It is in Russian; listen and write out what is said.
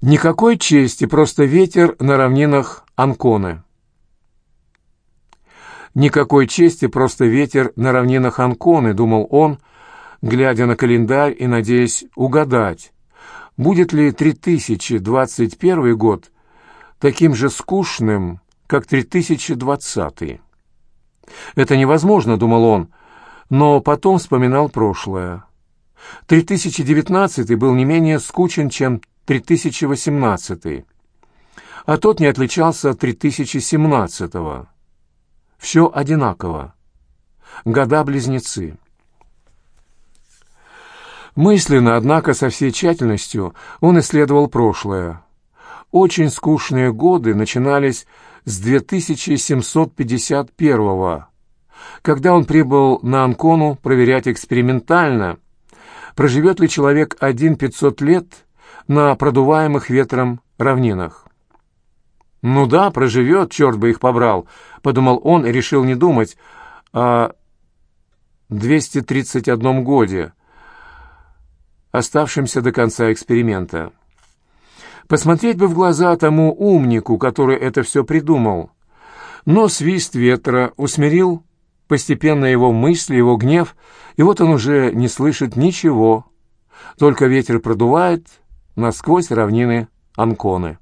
Никакой чести, просто ветер на равнинах Анконы. Никакой чести, просто ветер на равнинах Анконы, думал он, глядя на календарь и надеясь угадать, будет ли 3021 год таким же скучным, как 3020. Это невозможно, думал он, но потом вспоминал прошлое. 3019 был не менее скучен, чем 3018, а тот не отличался от 3017. -го. Все одинаково. Года-близнецы. Мысленно, однако, со всей тщательностью он исследовал прошлое. Очень скучные годы начинались с 2751 когда он прибыл на Анкону проверять экспериментально, проживет ли человек один 500 лет на продуваемых ветром равнинах. «Ну да, проживет, черт бы их побрал», — подумал он и решил не думать о 231 годе, оставшемся до конца эксперимента. Посмотреть бы в глаза тому умнику, который это все придумал. Но свист ветра усмирил постепенно его мысли, его гнев, и вот он уже не слышит ничего, только ветер продувает насквозь равнины Анконы.